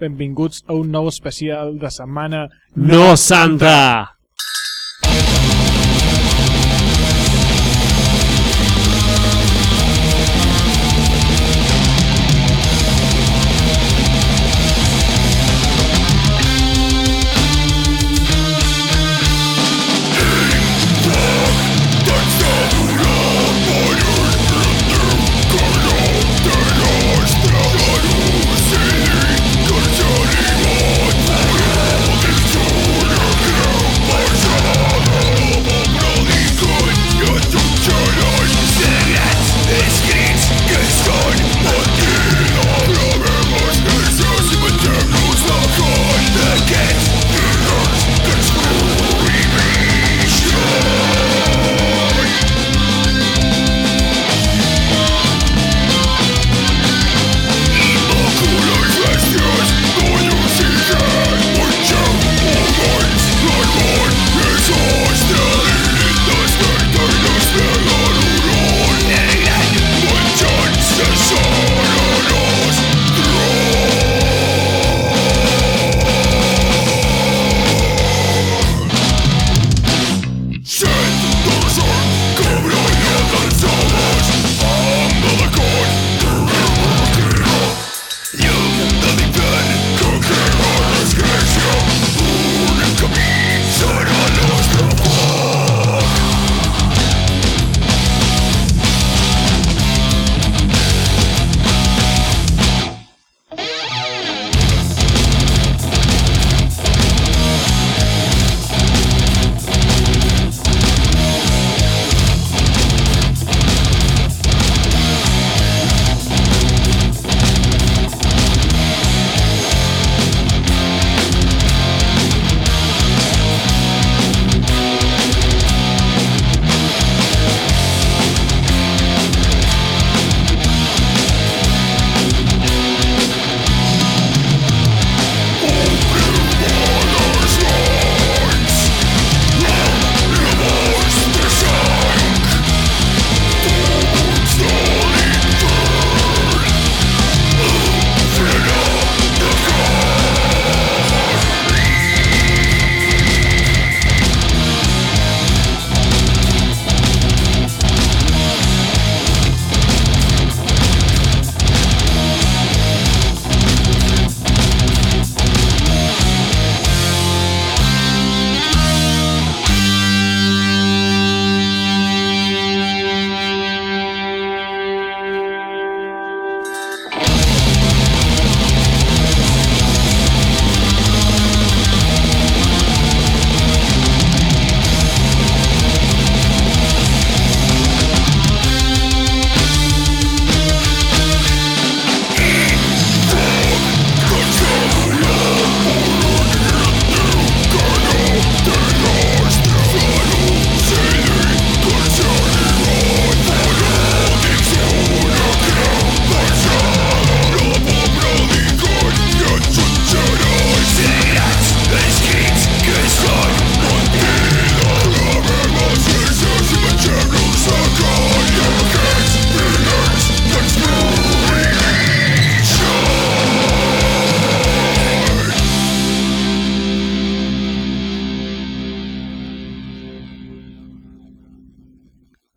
benvinguts a un nou especial de setmana No Santa!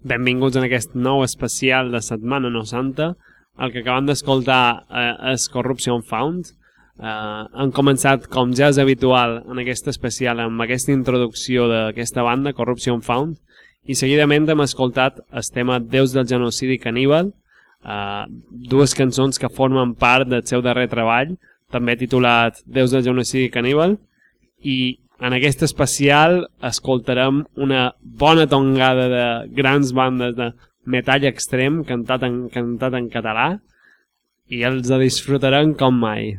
Benvinguts en aquest nou especial de Setmana No Santa. El que acabem d'escoltar eh, és Corruption Found. Eh, han començat, com ja és habitual en aquest especial, amb aquesta introducció d'aquesta banda, Corruption Found, i seguidament hem escoltat el tema Déus del genocidi caníbal, eh, dues cançons que formen part del seu darrer treball, també titulat Déus del genocidi caníbal, i en aquest especial escoltarem una bona tongada de grans bandes de metall extrem cantat en, cantat en català i els disfrutarem com mai.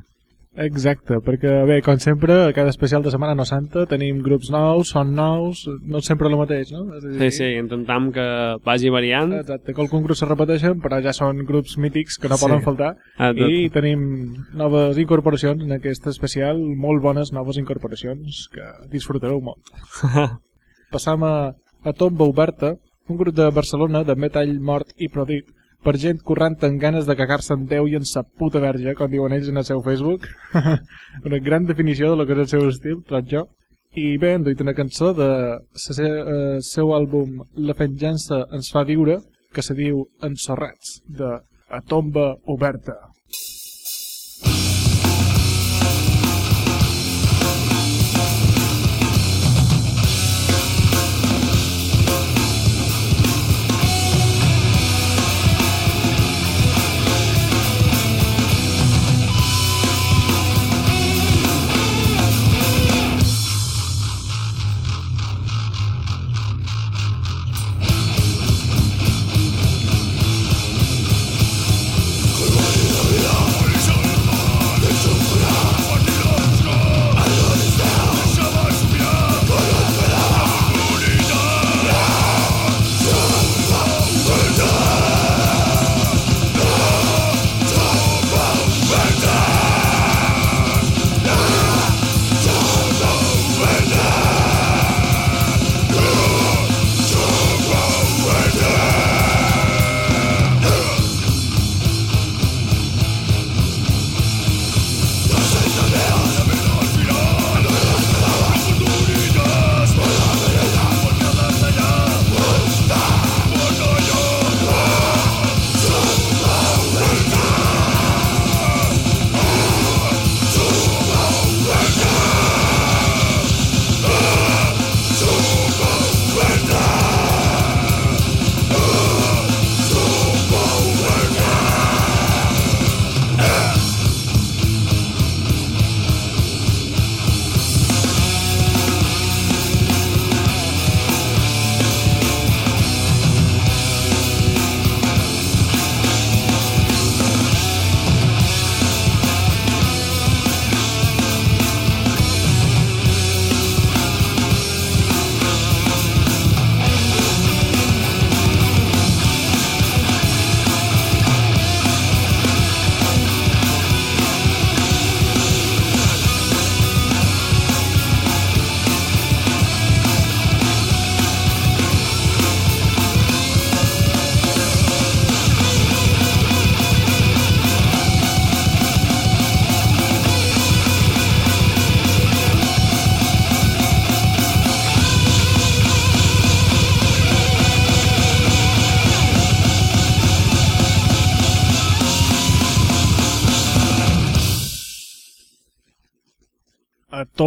Exacte, perquè bé, com sempre, a cada especial de Setmana No Santa tenim grups nous, són nous, no sempre el mateix, no? És a dir, Sí, sí, intentem que vagi variant. Exacte, que algun grup se repeteixen, però ja són grups mítics que no Sí. poden faltar. Ah, tot. I tenim noves incorporacions en aquest especial, molt bones noves incorporacions que disfrutareu molt. Passam a, a Tomba Oberta, un grup de Barcelona de metall mort i pròdig per gent corrent amb ganes de cagar-se en Déu i en sa puta verge, com diuen ells en el seu Facebook. una gran definició de lo que és el seu estil, trob jo. I bé, han duit una cançó de el eh, seu àlbum La venjança ens fa viure, que se diu Ensorrats, de A tomba oberta.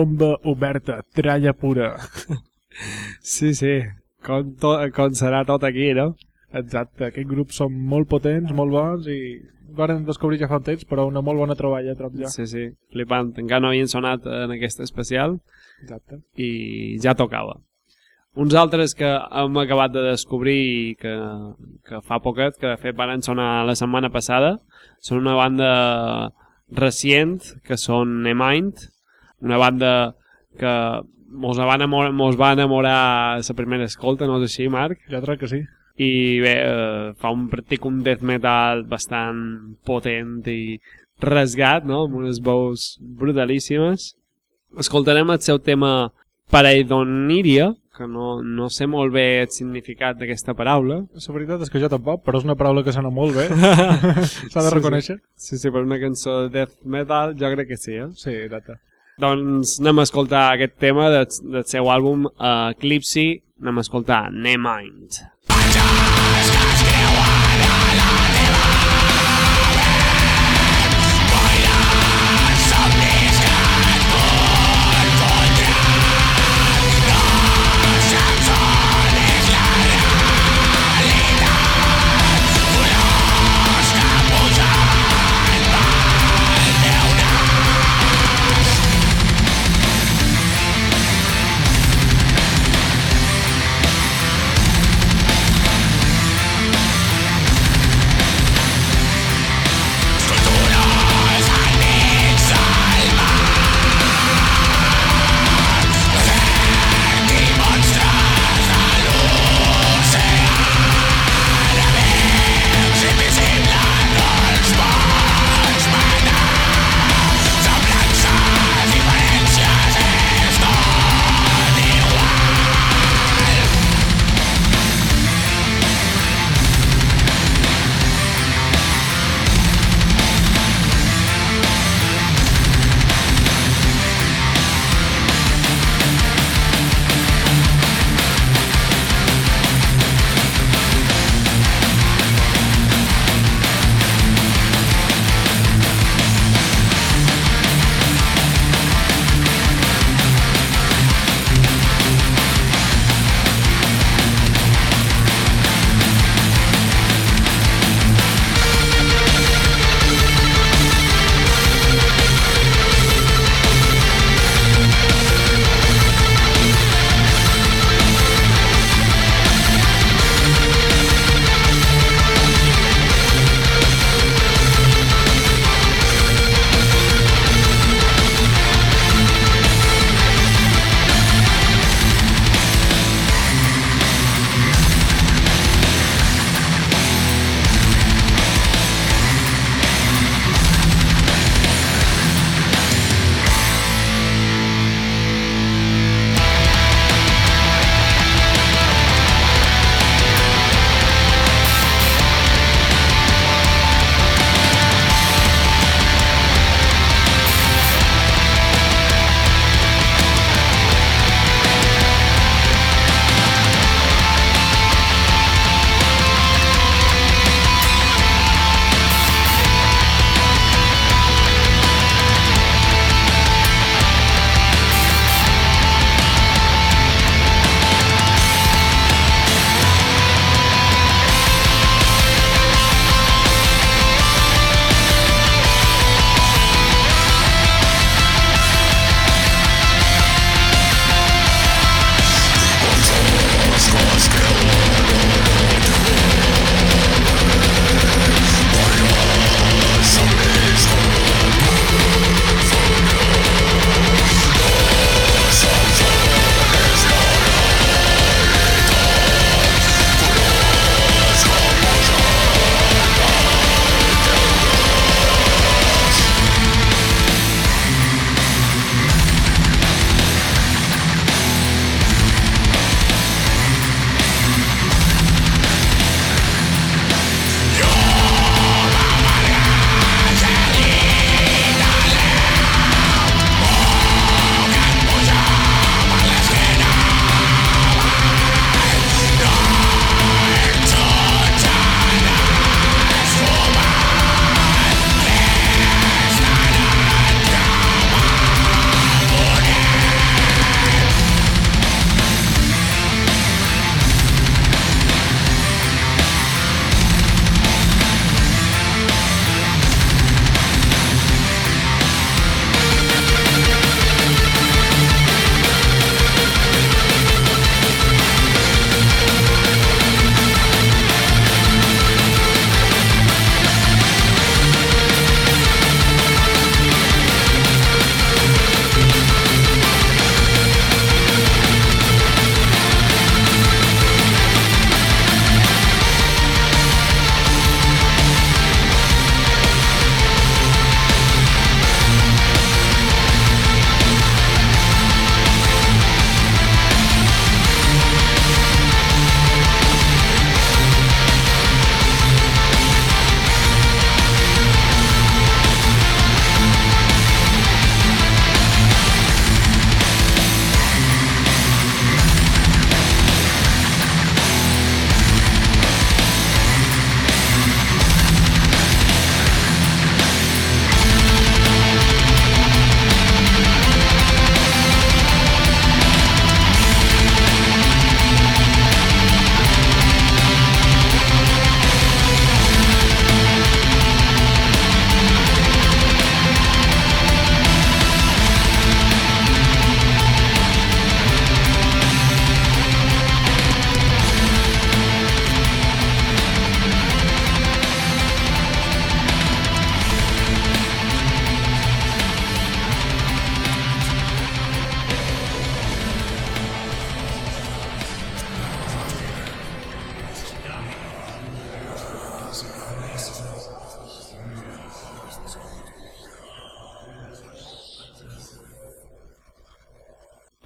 Tomba oberta, tralla pura. Sí, sí, com, to, com serà tot aquí, no? Exacte, aquests grups són molt potents, molt bons i varen descobrir ja fa un temps, però una molt bona troballa, trob ja. Sí, sí, flipant. Encara no havien sonat en aquest especial Exacte. i ja tocava. Uns altres que hem acabat de descobrir que, que fa poquet, que de fet van sonar la setmana passada, són una banda recient, que són Nemind, una banda que mos va enamorar, mos va enamorar a la primera escolta, no és així, Marc? Jo crec que sí. I bé, eh, fa un pràctic un death metal bastant potent i rasgat, no? amb unes veus brutalíssimes. Escoltarem el seu tema Paraidoniria, que no, no sé molt bé el significat d'aquesta paraula. La veritat és que jo tampoc, però és una paraula que sona molt bé. S'ha de Sí, reconèixer. Sí, sí, per una cançó de death metal jo crec que sí, eh? Sí, exacte. Doncs anem a escoltar aquest tema del, del seu àlbum Eclipse, anem a escoltar Nemind.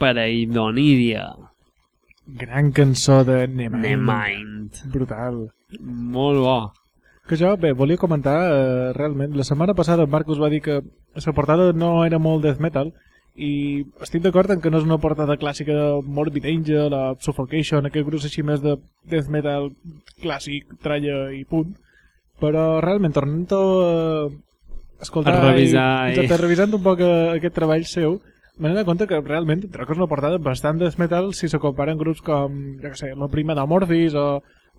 Pareidonídia. Gran cançó de Nemind. Nemind. Brutal. Molt bo. Que jo, bé, volia comentar, eh, realment, la setmana passada en Marcus va dir que la portada no era molt death metal i estic d'acord en que no és una portada clàssica de Morbid Angel, la Suffocation, aquest grup així més de death metal clàssic, tralla i punt, però realment tornant-ho a escoltar A revisar i, i- i... revisant un poc eh, aquest treball seu m'he donat compte que realment que és una portada bastant death metal si se comparen grups com, jo què sé, la prima d'Amorphis o,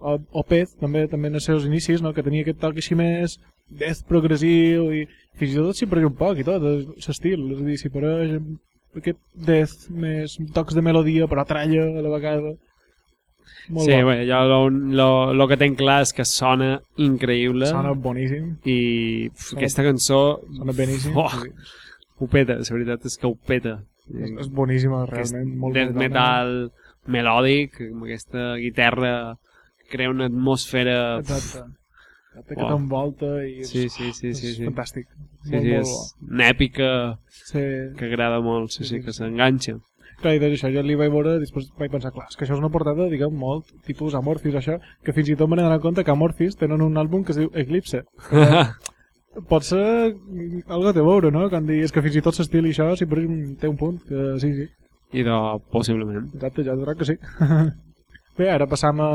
o, o Pez, també també en els seus inicis, no? que tenia aquest toc així més death progressiu i fins i tot s'hi pareix un poc i tot, l'estil, és a dir, s'hi pareix aquest death més tocs de melodia però tralla a la vegada. Molt sí, bo. bé, jo lo, lo, lo que tenc clar és que sona increïble Sona boníssim, i pf, Sona- aquesta cançó sona beníssim. Oh, sí. Ho peta, la veritat és que ho peta. És, és boníssima, realment. Molt death brutal. metal melòdic, amb aquesta guitarra que crea una atmosfera... Exacte. Exacte, que t'envolta i és, Sí, sí, sí, és sí, sí. fantàstic. Sí, molt, sí, molt és bo. una èpica Sí. que agrada molt, sí, Sí, sí, sí, que sí. s'enganxa. Clar, i doncs això, jo li vaig veure després vaig pensar, clar, que això és una portada, diguem, molt tipus Amorphis, això, que fins i tot m'he d'anar compte que Amorphis tenen un àlbum que es diu Eclipse. Pot ser mm, algo té a veure, no? Quan dius que fins i tot l'estil i això, sí, però té un punt, que sí, sí. I de, possiblement. Exacte, ja crec que sí. Bé, ara passam a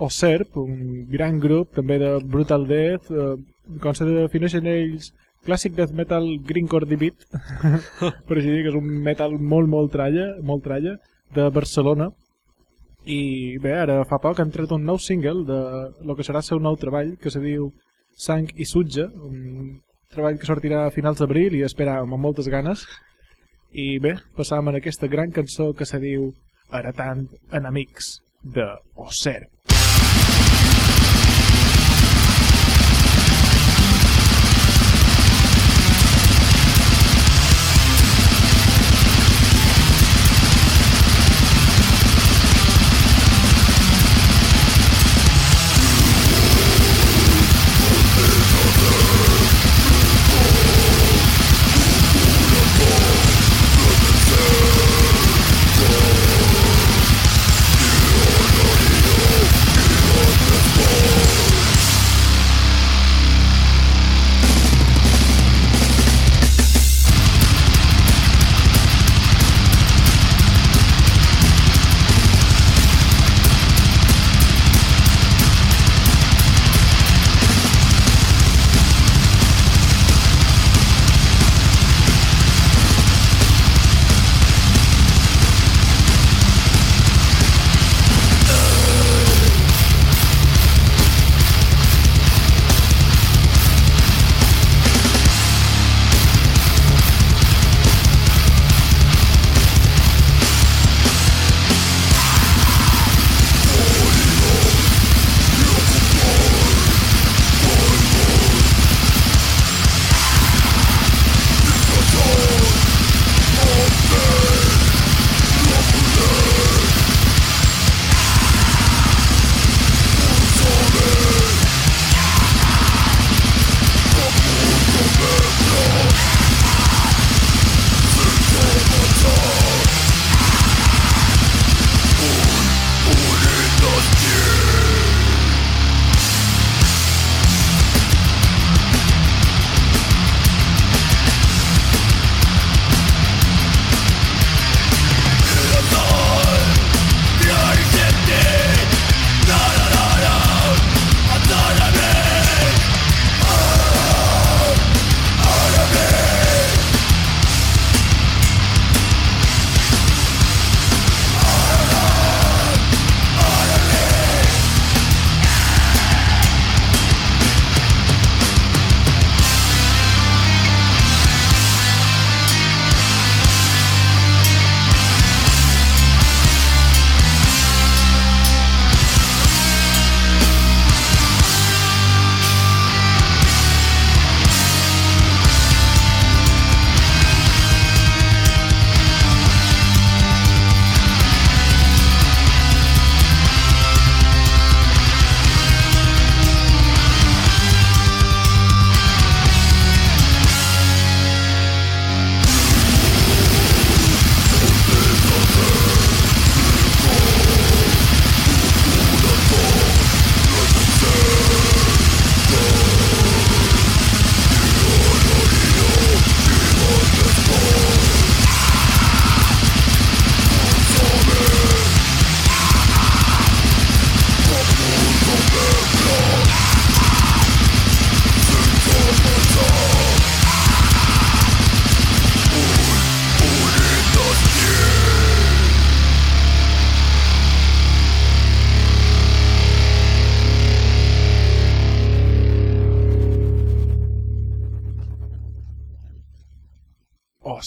Oserp, un gran grup també de Brutal Death, eh, com se defineixen ells, clàssic death metal greencore beat, per així dir, que és un metal molt, molt tralla, molt tralla, de Barcelona. I bé, ara fa poc han tret un nou single de lo que serà el seu nou treball, que se diu Sang i Sutja, un treball que sortirà a finals d'abril i esperàvem amb moltes ganes. I bé, passàvem en aquesta gran cançó que se diu Heretant enemics de Oser.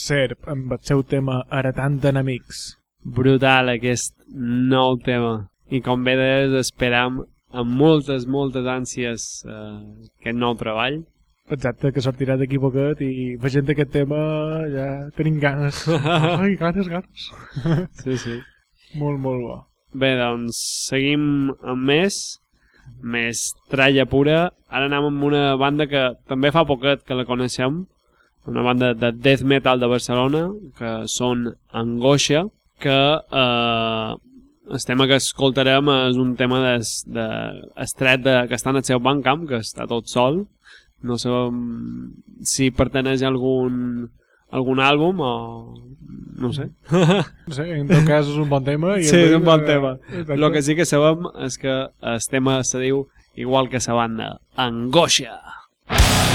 Serp amb el seu tema Heretant enemics. Brutal aquest nou tema. I com bé deies, esperam amb moltes, moltes ànsies eh, aquest nou treball. Exacte, que sortirà d'aquí poquet i veient aquest tema ja tenim ganes. Ai, ganes, ganes. Sí, sí. molt, molt bo. Bé, doncs seguim amb més, més tralla pura. Ara anem amb una banda que també fa poquet que la coneixem, una banda de death metal de Barcelona, que són Angoixa, que eh, el tema que escoltarem és un tema de, de estret de, que està en el seu Bandcamp, que està tot sol. No sé si perteneix a algun, algun àlbum o... no sé. No sé, en tot cas és un bon tema. I Sí, és un bon eh, tema. exacte. El que sí que sabem és que el tema se diu igual que la banda, Angoixa. Angoixa,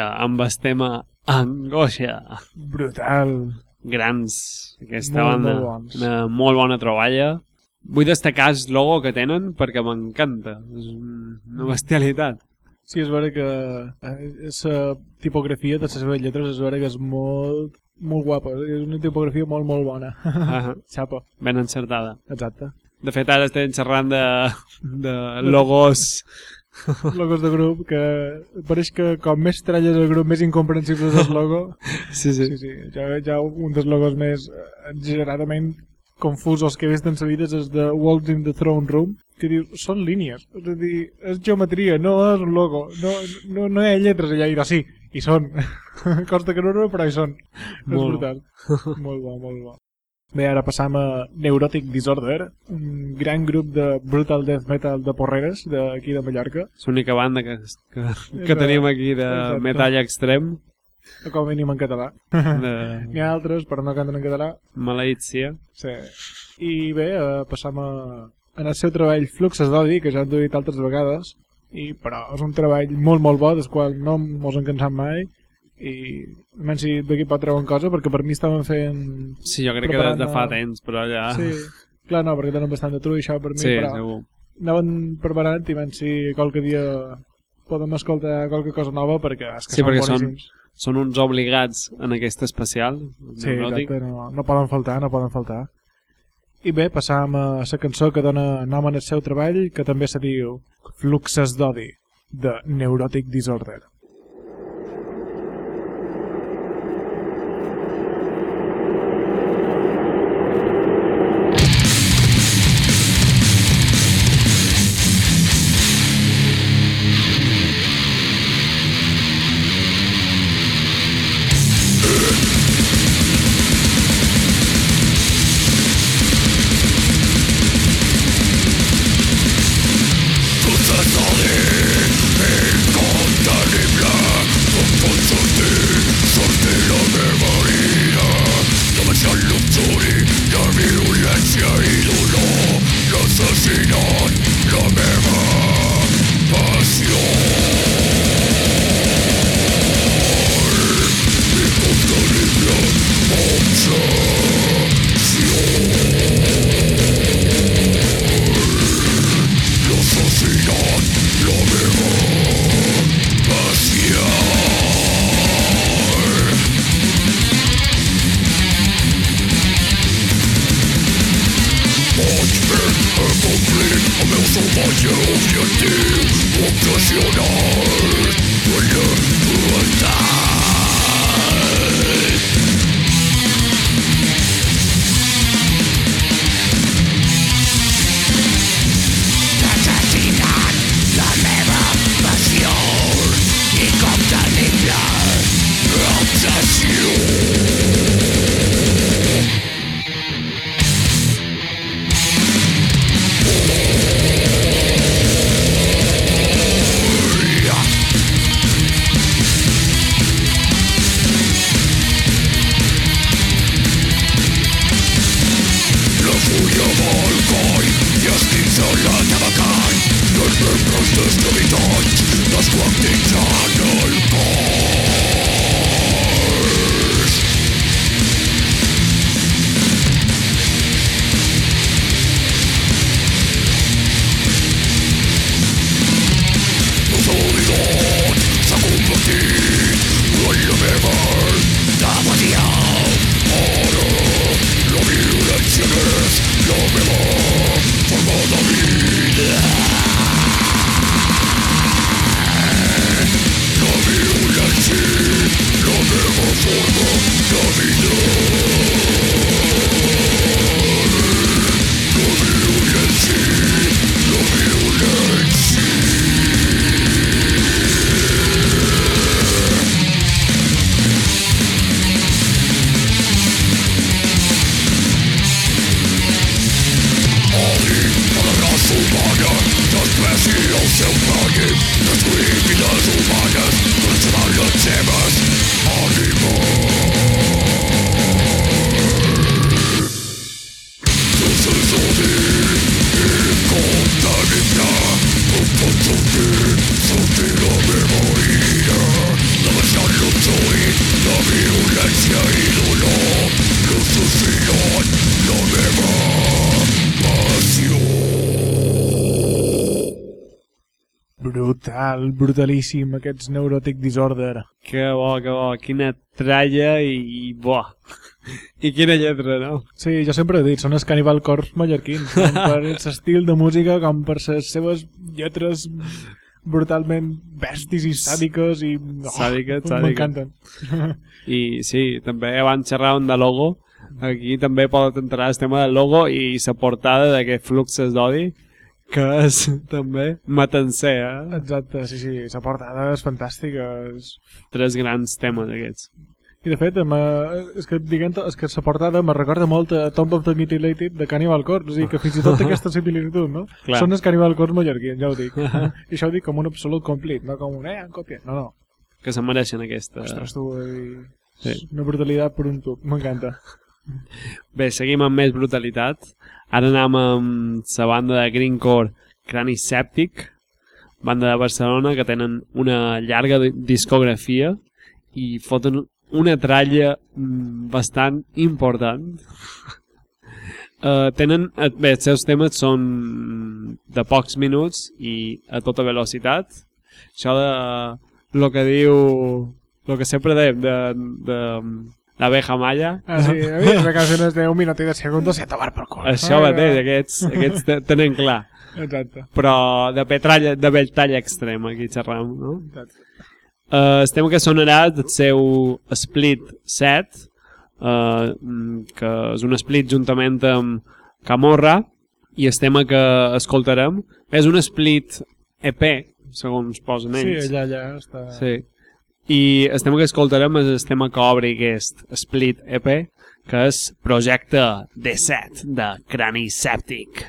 amb el tema Angoixa. Brutal. Grans, aquesta Molt, banda. molt bons. Una molt bona troballa. Vull destacar el logo que tenen perquè m'encanta. És una bestialitat. Sí, és vera que la tipografia de les seves lletres és vera que és molt, molt guapa. És una tipografia molt, molt bona. Ah, Xapa, ben encertada. exacte. De fet, ara estem xerrant de, de logos. Logos de grup que pareix que com més tralles el grup, més incomprensible és el logo. Sí, sí. Sí, sí, ja, ja un dels logos més exageradament confusos que he vist en sa vida és de Walls in the Throne Room, que diu, són línies, és a dir, és geometria, no és un logo, no, no, no hi ha lletres allà, i no, sí, hi són. Costa que no, no, però hi són. És Molt. brutal. molt bo, molt bo. Bé, ara passam a Neurotic Disorder, un gran grup de brutal death metal de Porreres, d'aquí de Mallorca. És l'única banda que, que, que tenim aquí de Exacte. metall extrem. o com a mínim en català. De N'hi ha altres, però no canten en català. maleïcia. Sí. I bé, eh, passam a, en el seu treball Fluxes d'Odi, que ja hem dit altres vegades, i, però és un treball molt, molt bo, del qual no mos en mai, i menys si d'aquí pot treure cosa, perquè per mi estaven fent... Sí, jo crec que des Preparant, de fa temps, però ja... Sí, clar, no, perquè tenen bastant de trull, això per mi, sí però segur. anaven preparant i menys si qualque dia podem escoltar qualque cosa nova, perquè és que Sí, són perquè són- boníssims. Són uns obligats en aquest especial. Sí, exacte, no, no poden faltar, no poden faltar. I bé, passàvem a la cançó que dona nom al seu treball, que també se diu Fluxes d'odi, de Neurotic Disorder. Brutal, brutalíssim, aquests Neurotic Disorder. Que bo, que bo. Quina tralla i, i bo. I quina lletra, no? Sí, jo sempre he dit, són els Cannibal Corpse mallorquins, per l'estil de música com per les seves lletres brutalment bèsties i sàdiques i... Oh, Sàdiques, sàdiques. M'encanten. I sí, també abans xerràvem de logo. Aquí també pot entrar el tema del logo i la portada d'aquest fluxes d'odi, que és també matancer, eh? Exacte, sí, sí, és fantàstica. És... Tres grans temes aquests. I de fet, eh, és que, diguem, és que la portada me recorda molt a Tomb of the Mutilated de Cannibal Corpse, o sigui que fins i tot té aquesta similitud, no? Clar. Són els Cannibal Corpse mallorquins, ja ho dic. I això ho dic com un absolut complit, no com un, eh, han copiat. No, no. que se mereixen aquesta... Ostres, tu, eh, Sí. una brutalitat per un tub, m'encanta. Bé, seguim amb més brutalitat. Ara anem amb la banda de Greencore Craniseptic, banda de Barcelona que tenen una llarga di- discografia i foten una tralla mm, bastant important. Uh, tenen, eh, bé, els seus temes són de pocs minuts i a tota velocitat. Això de lo que diu, lo que sempre dèiem de, de, de l'abeja malla, Ah, sí, a mi les canciones de un minut i de segundos i a tomar per cul. això Ah, mateix, aquests, aquests te- tenen clar. Exacte. Però de petralla, de bell tall extrem, aquí xerram, no? exacte. Uh, el tema que sonarà del seu Split 7, uh, que és un split juntament amb Camorra, i el tema que escoltarem és un split EP, segons posen Sí, ells. allà, allà està... Sí. I el tema que escoltarem és el tema que obre aquest Split EP, que és Projecte D7 de Crani Sèptic.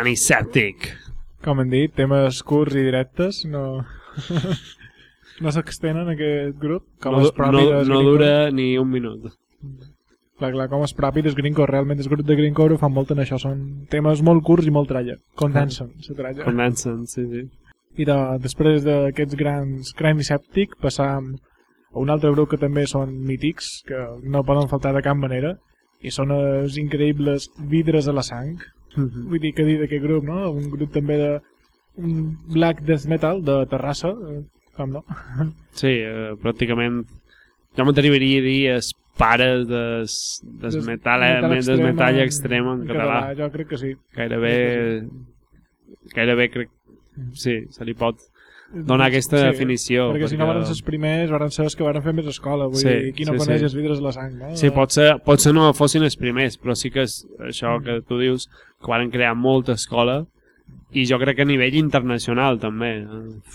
Crani Sèptic. Com hem dit, temes curts i directes, no... no s'extenen aquest grup, com No, és propi no, no dura ni un minut. Clar, clar, com és propi del Greencore, realment el grup de Greencore ho fan molt en això, són temes molt curts i molt tralla, condensen la tralla. Condensen, sí, sí. I de, després d'aquests grans Crime Sèptic passam a un altre grup que també són mítics, que no poden faltar de cap manera, i són els increïbles Vidres a la sang. Mhm. Vull dir, que dir d'aquest grup, no? Un grup també de un black death metal de Terrassa, eh, com no? Sí, eh, pràcticament jo m'atreviria a dir els pares des, des, Des- metal, eh, metal des extrem metall en- extrem en en català. Jo crec que sí. Gairebé, gairebé crec, sí, se li pot donar aquesta Sí, definició. Perquè, si no van ser els primers, van ser els que van fer més escola. Vull Sí, dir, qui no sí, coneix sí. els vidres a la sang, no? Sí, potser, potser no fossin els primers, però sí que és això que tu dius, que van crear molta escola i jo crec que a nivell internacional també.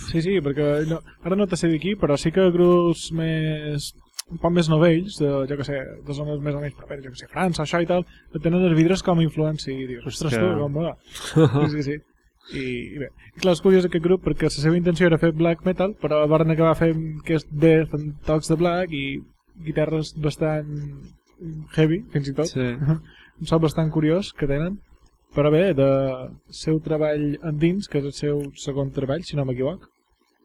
Sí, sí, perquè no, ara no te sé dir qui, però sí que grups més un poc més novells, de, jo que sé, de zones més o menys properes, jo que sé, França, això i tal, tenen els vidres com a influència i dius, ostres, Hòstia. tu, com va? Sí, sí, sí. I, i bé, I clar, és curiós aquest grup perquè la seva intenció era fer black metal, però van acabar fent aquest death amb tocs de black i guitarres bastant heavy, fins i tot. Sí. un so bastant curiós que tenen però bé, de seu treball endins, que és el seu segon treball, si no m'equivoc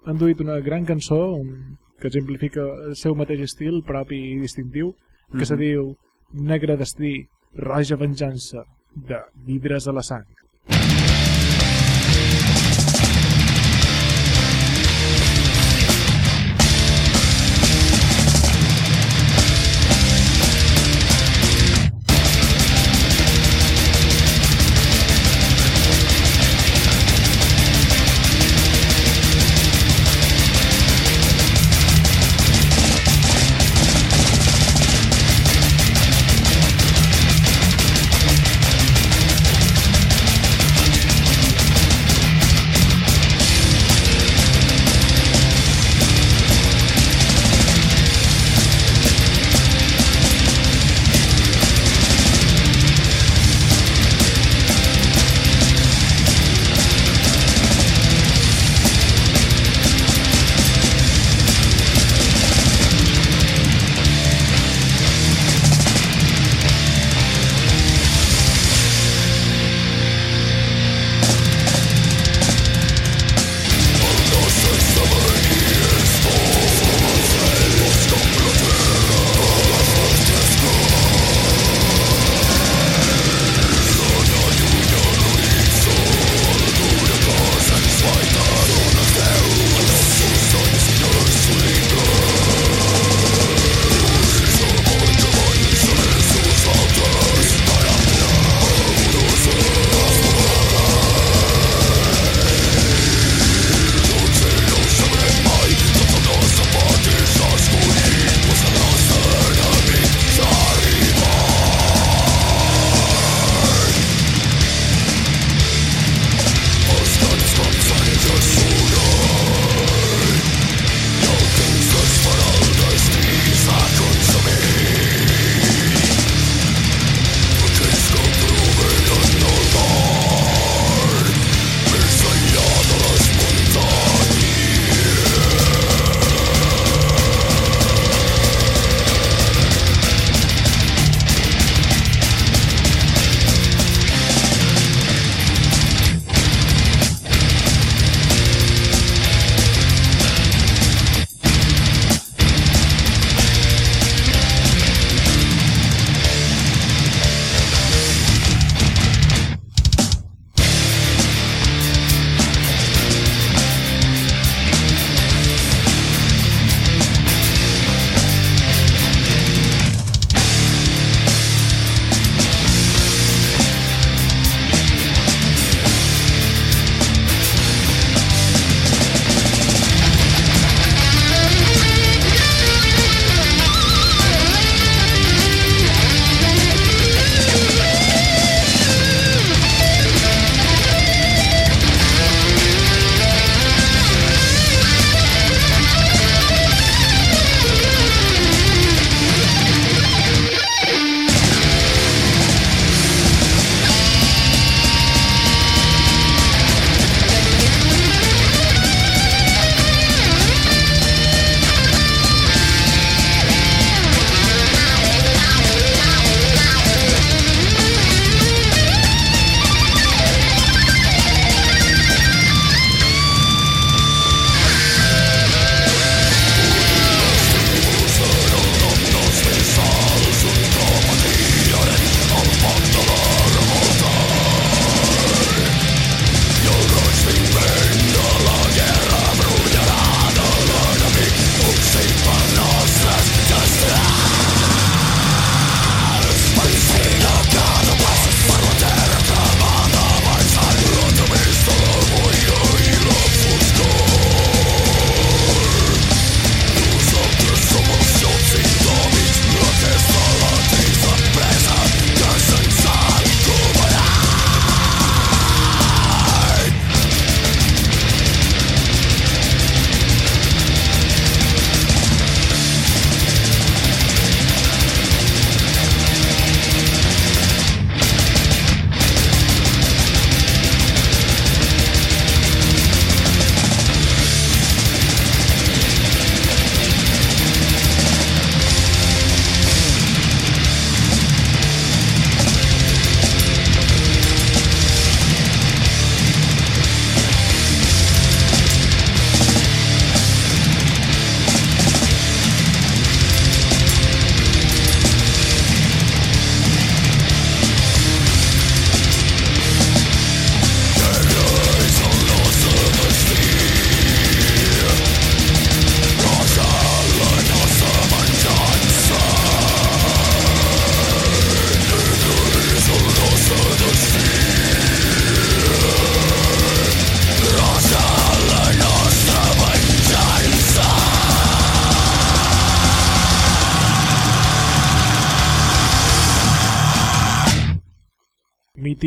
han duit una gran cançó un, que exemplifica el seu mateix estil propi i distintiu, que se Mhm. diu Negre destí, roja venjança de vidres a la sang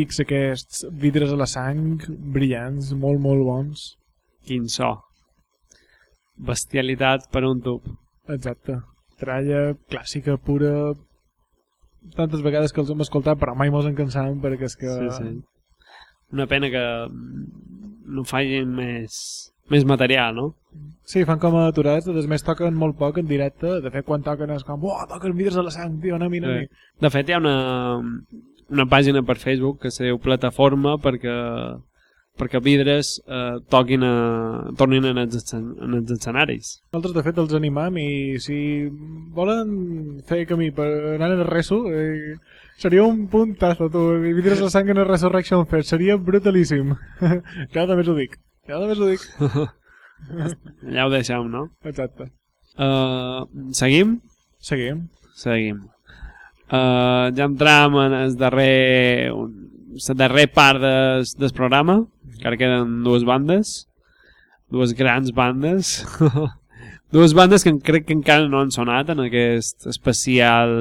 mítics aquests vidres a la sang, brillants, molt, molt bons. Quin so. Bestialitat per un tub. Exacte. Tralla clàssica, pura... Tantes vegades que els hem escoltat, però mai mos en cansàvem perquè és que... Sí, sí. Una pena que no facin més, més material, no? Sí, fan com a aturats, a més toquen molt poc en directe, de fet quan toquen és com, uah, toquen vidres a la sang, tio, anem-hi, anem Sí. De fet, hi ha una, una pàgina per Facebook que se diu Plataforma perquè, perquè vidres eh, toquin a, tornin en els, en els escenaris. Nosaltres, de fet, els animam i si volen fer camí per anar al Reso, eh, seria un puntazo, tu. Vidres a la sang en el Resurrection Fest. Seria brutalíssim. Cada més ho dic. Cada més ho dic. Ja ho deixem, no? Exacte. Uh, seguim? Seguim. Seguim. Uh, ja entram en el darrer, la darrer part des, del programa, que ara queden dues bandes, dues grans bandes, dues bandes que crec que encara no han sonat en aquest especial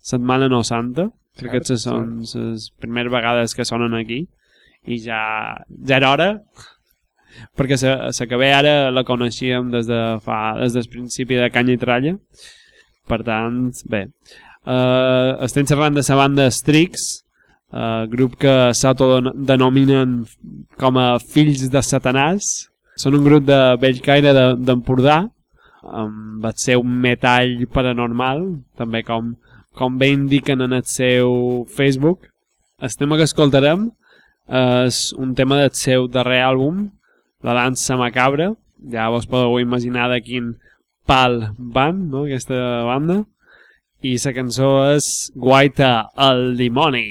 Setmana No Santa. Crec que aquestes són les primeres vegades que sonen aquí. I ja, ja era hora perquè la que ve ara la coneixíem des de fa, des del principi de Canya i Tralla. Per tant, bé uh, estem xerrant de la banda Strix uh, grup que s'autodenominen com a fills de Satanàs. Són un grup de Bellcaire de- d'Empordà amb el seu metall paranormal també com, com bé indiquen en el seu Facebook. El tema que escoltarem és un tema del seu darrer àlbum la dansa macabra. Ja vos podeu imaginar de quin pal van, no?, aquesta banda i la cançó és Guaita el dimoni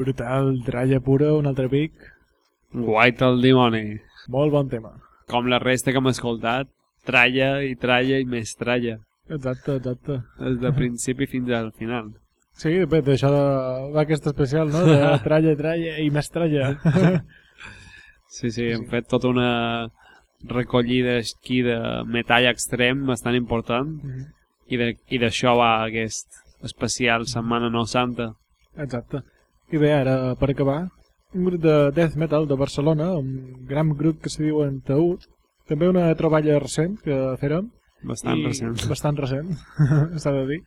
Brutal, tralla pura, un altre pic. White el dimoni. Molt bon tema. Com la resta que hem escoltat, tralla i tralla i més tralla. Exacte, exacte. Des de principi fins al final. Sí, bé, d'això va aquest especial, no? De tralla, tralla i més tralla. Sí, sí, hem fet tota una recollida aquí de metall extrem bastant important i de- i d'això va aquest especial Setmana No Santa. Exacte. I bé, ara, per acabar, un grup de death metal de Barcelona, un gran grup que se diuen Taüt, també una troballa recent que fèrem. Bastant i- recent. Bastant recent, s'ha de dir.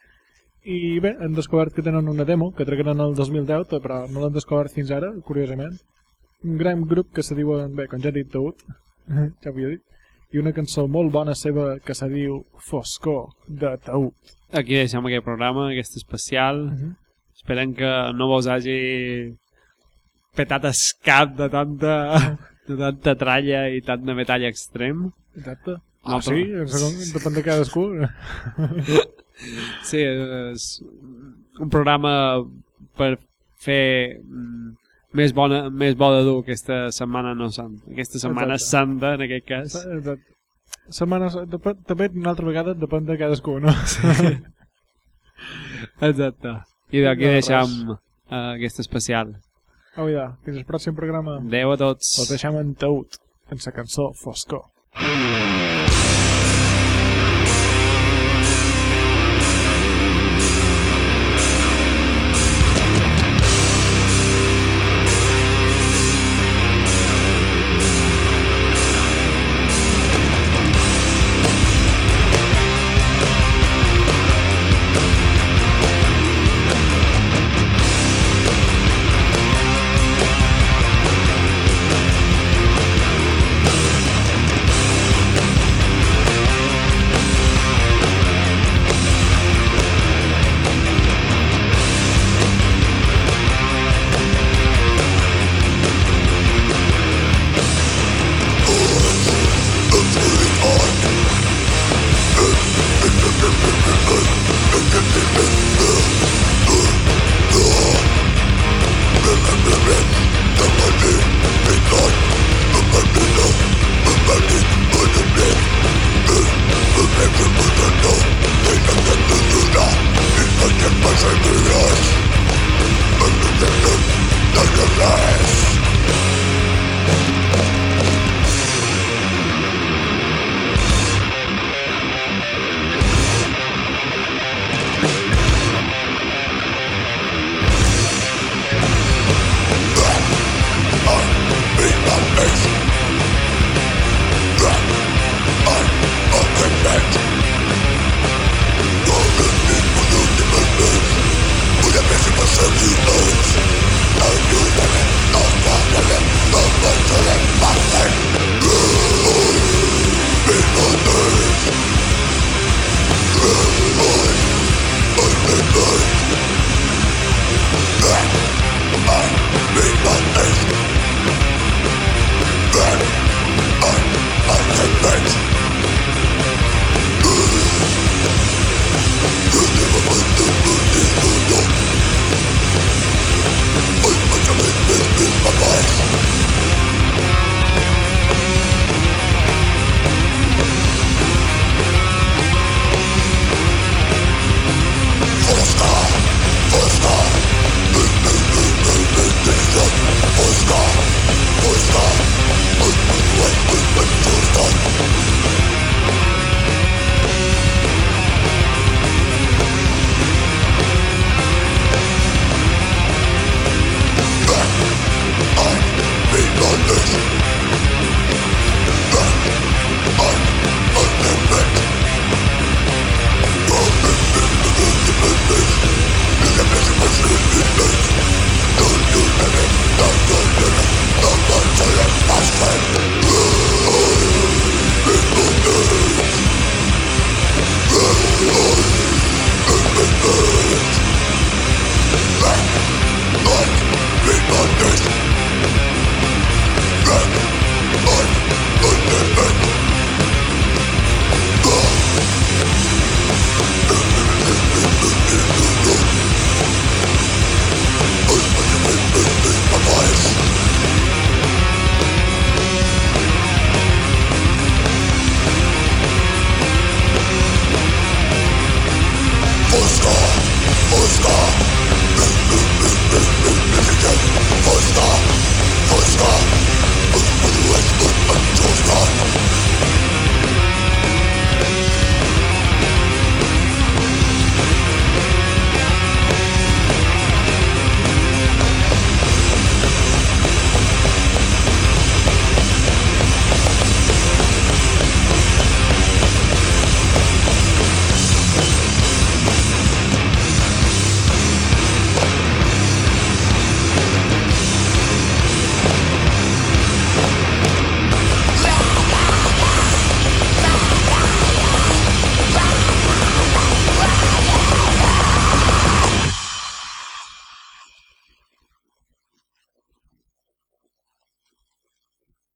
I bé, hem descobert que tenen una demo que tragueren el 2010, però no l'han descobert fins ara, curiosament. Un gran grup que se diuen, bé, com ja he dit, Taüt, ja ho havia dit, i una cançó molt bona seva que se diu Foscor, de Taüt. Aquí deixem aquest programa, aquest especial. Esperem que no vos hagi petat el cap de tanta, de tanta tralla i tant de metall extrem. Exacte. No, Ah, sí? Segons, depèn de cadascú. Sí, és un programa per fer mm, més bona, més bo de dur aquesta setmana no santa. Aquesta setmana Exacte. santa, en aquest cas. Exacte. Setmanes, depèn, també una altra vegada depèn de cadascú, no? Exacte. I d'aquí No, deixem uh, aquest especial. Au ja, fins al pròxim programa. Adéu a tots. El deixem en taüt, en sa cançó Foscor. Thank